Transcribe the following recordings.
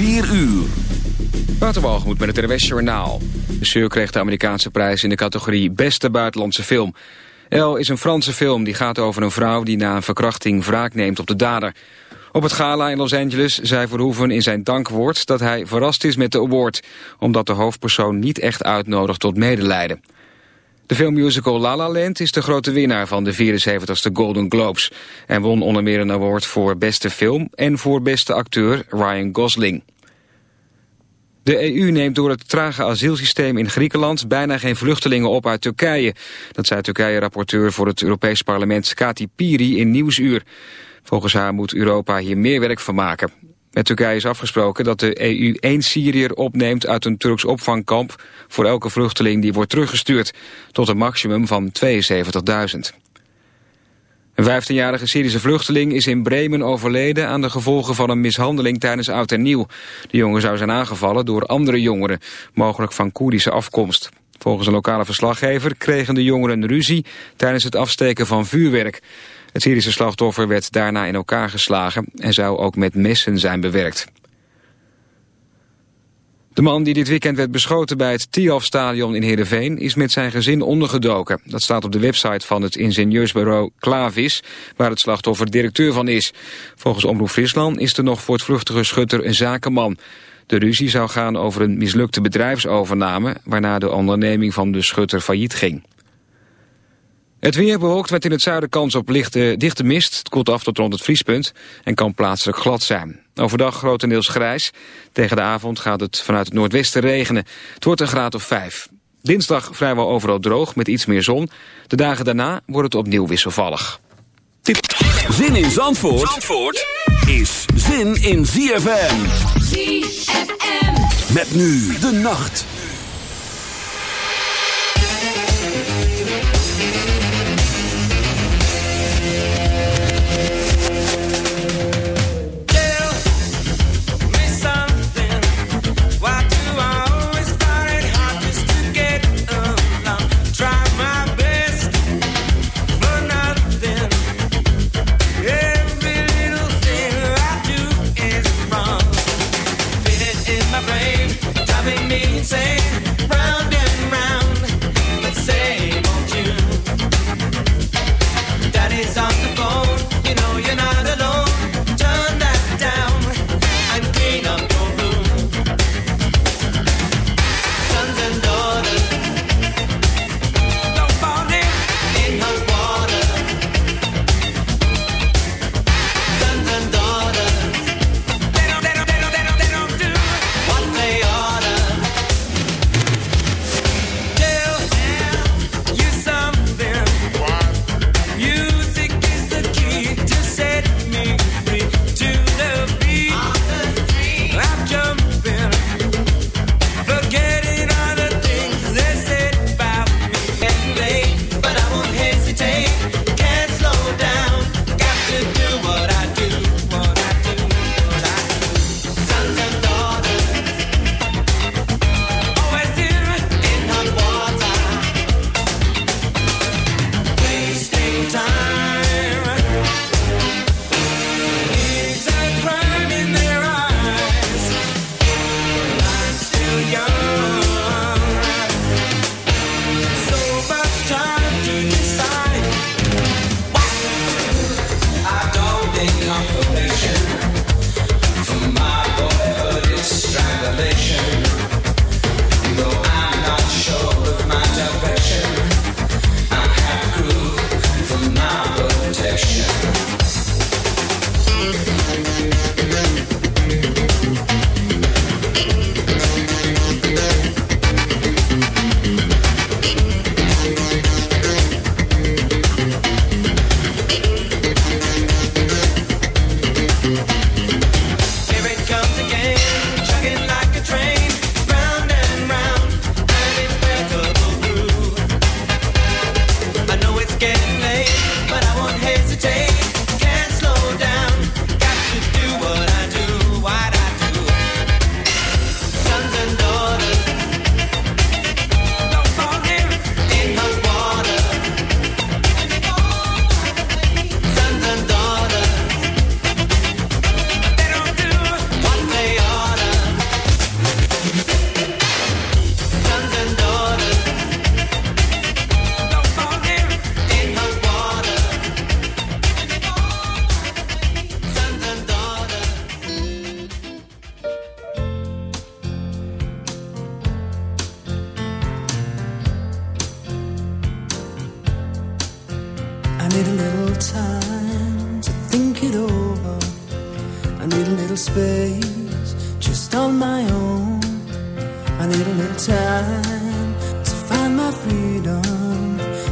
4 uur. Waterwalgemoed met het RWS Journaal. De Sur kreeg de Amerikaanse prijs in de categorie Beste Buitenlandse Film. El is een Franse film die gaat over een vrouw die na een verkrachting wraak neemt op de dader. Op het gala in Los Angeles zei Verhoeven in zijn dankwoord dat hij verrast is met de award, omdat de hoofdpersoon niet echt uitnodigt tot medelijden. De filmmusical La La Land is de grote winnaar van de 74ste Golden Globes... en won onder meer een award voor beste film en voor beste acteur Ryan Gosling. De EU neemt door het trage asielsysteem in Griekenland bijna geen vluchtelingen op uit Turkije. Dat zei Turkije-rapporteur voor het Europees Parlement Kati Piri in Nieuwsuur. Volgens haar moet Europa hier meer werk van maken. Met Turkije is afgesproken dat de EU één Syriër opneemt uit een Turks opvangkamp voor elke vluchteling die wordt teruggestuurd, tot een maximum van 72.000. Een 15-jarige Syrische vluchteling is in Bremen overleden aan de gevolgen van een mishandeling tijdens Oud en Nieuw. De jongen zou zijn aangevallen door andere jongeren, mogelijk van Koerdische afkomst. Volgens een lokale verslaggever kregen de jongeren ruzie tijdens het afsteken van vuurwerk. Het Syrische slachtoffer werd daarna in elkaar geslagen en zou ook met messen zijn bewerkt. De man die dit weekend werd beschoten bij het Tialf-stadion in Heerenveen... is met zijn gezin ondergedoken. Dat staat op de website van het ingenieursbureau Klavis... waar het slachtoffer directeur van is. Volgens Omroep Friesland is er nog voor het vluchtige schutter een zakenman. De ruzie zou gaan over een mislukte bedrijfsovername... waarna de onderneming van de schutter failliet ging. Het weer bewolkt met in het zuiden kans op lichte, dichte mist. Het koelt af tot rond het vriespunt en kan plaatselijk glad zijn. Overdag grotendeels grijs. Tegen de avond gaat het vanuit het noordwesten regenen. Het wordt een graad of vijf. Dinsdag vrijwel overal droog met iets meer zon. De dagen daarna wordt het opnieuw wisselvallig. Zin in Zandvoort, Zandvoort is zin in ZFM. ZFM. Met nu de nacht.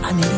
I need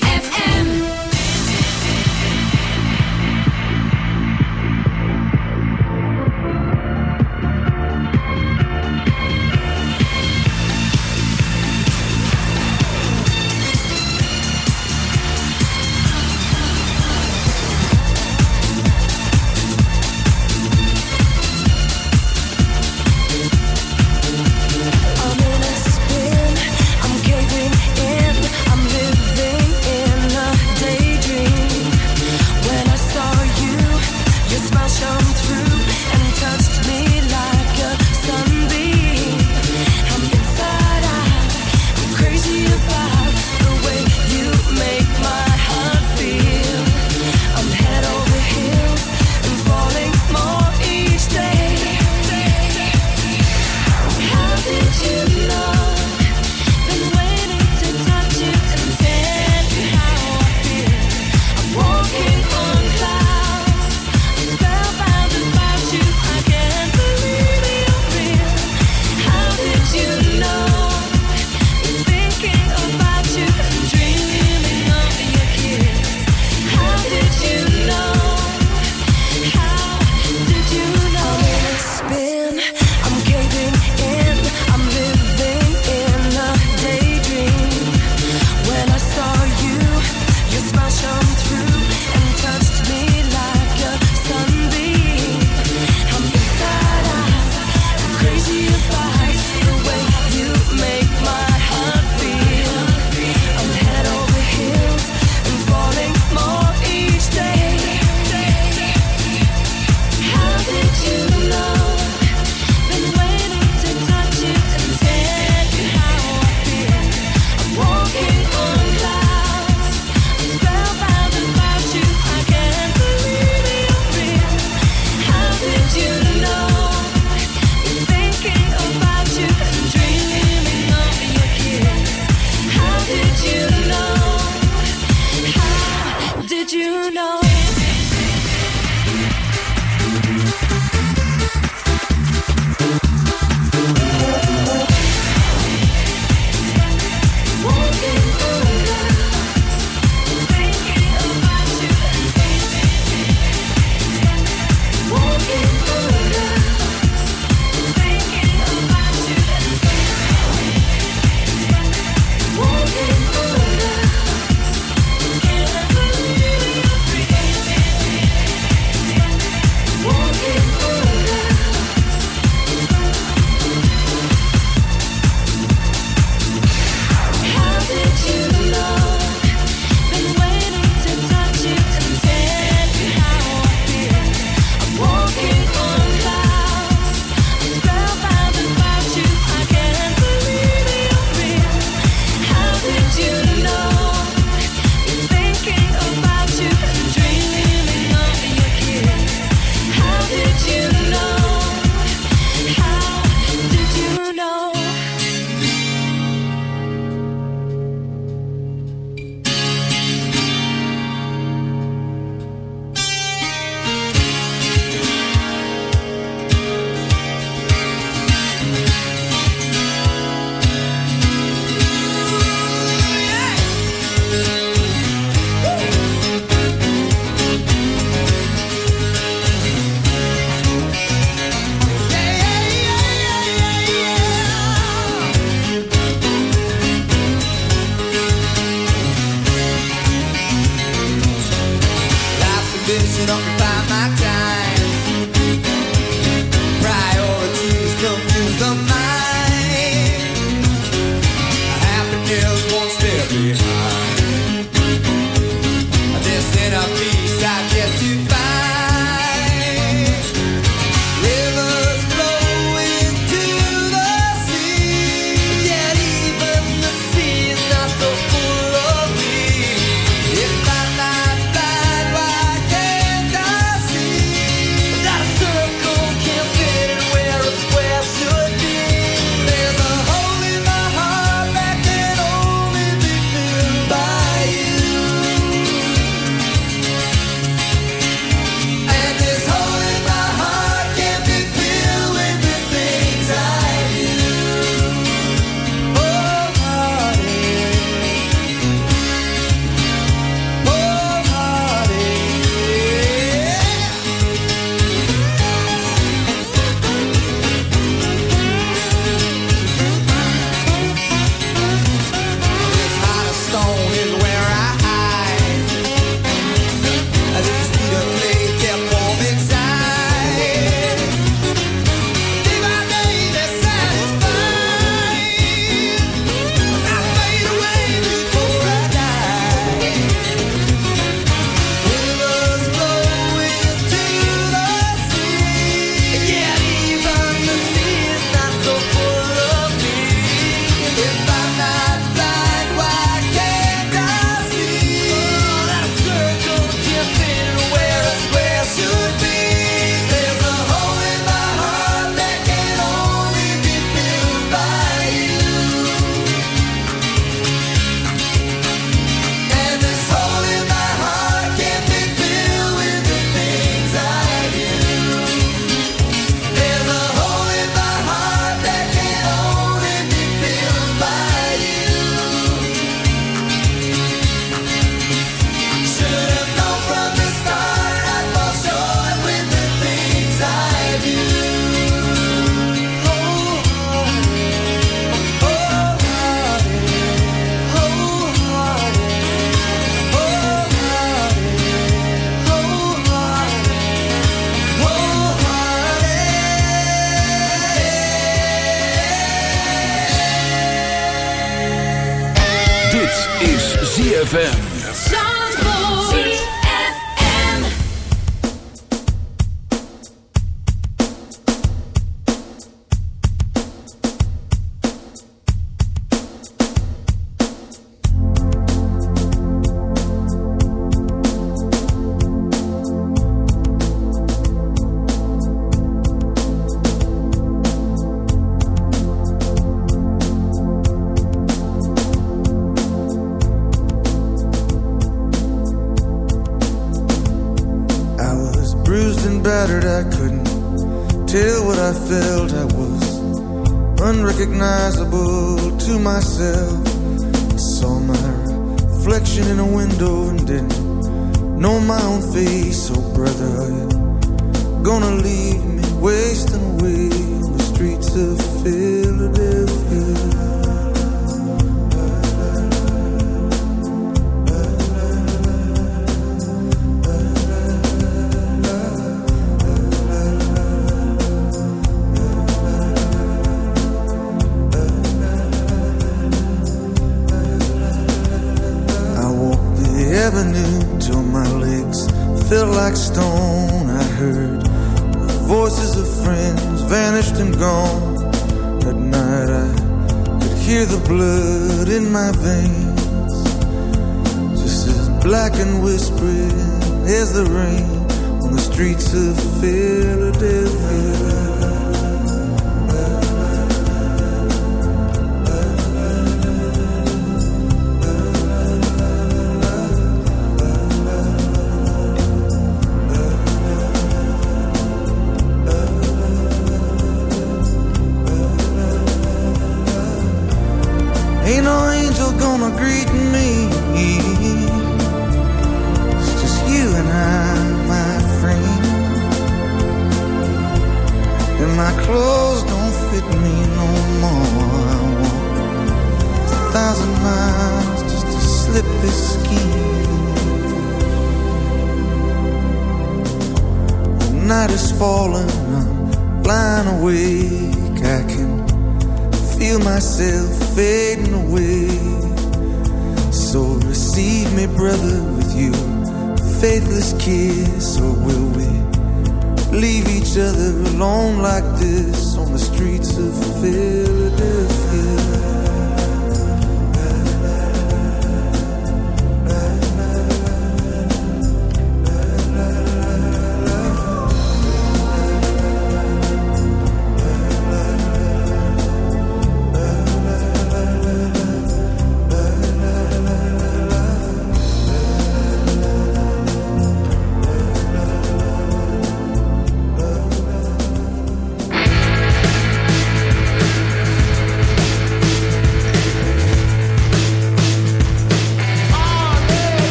Myself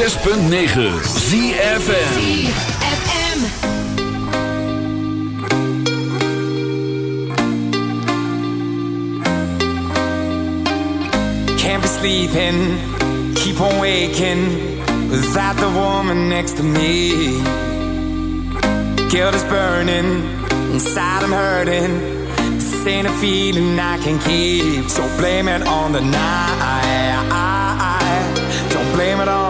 106.9 be sleeping, keep on waking without the woman next to me. Guilt is burning, inside I'm hurting. This a feeling I can keep, so blame it on the night. Don't blame it on.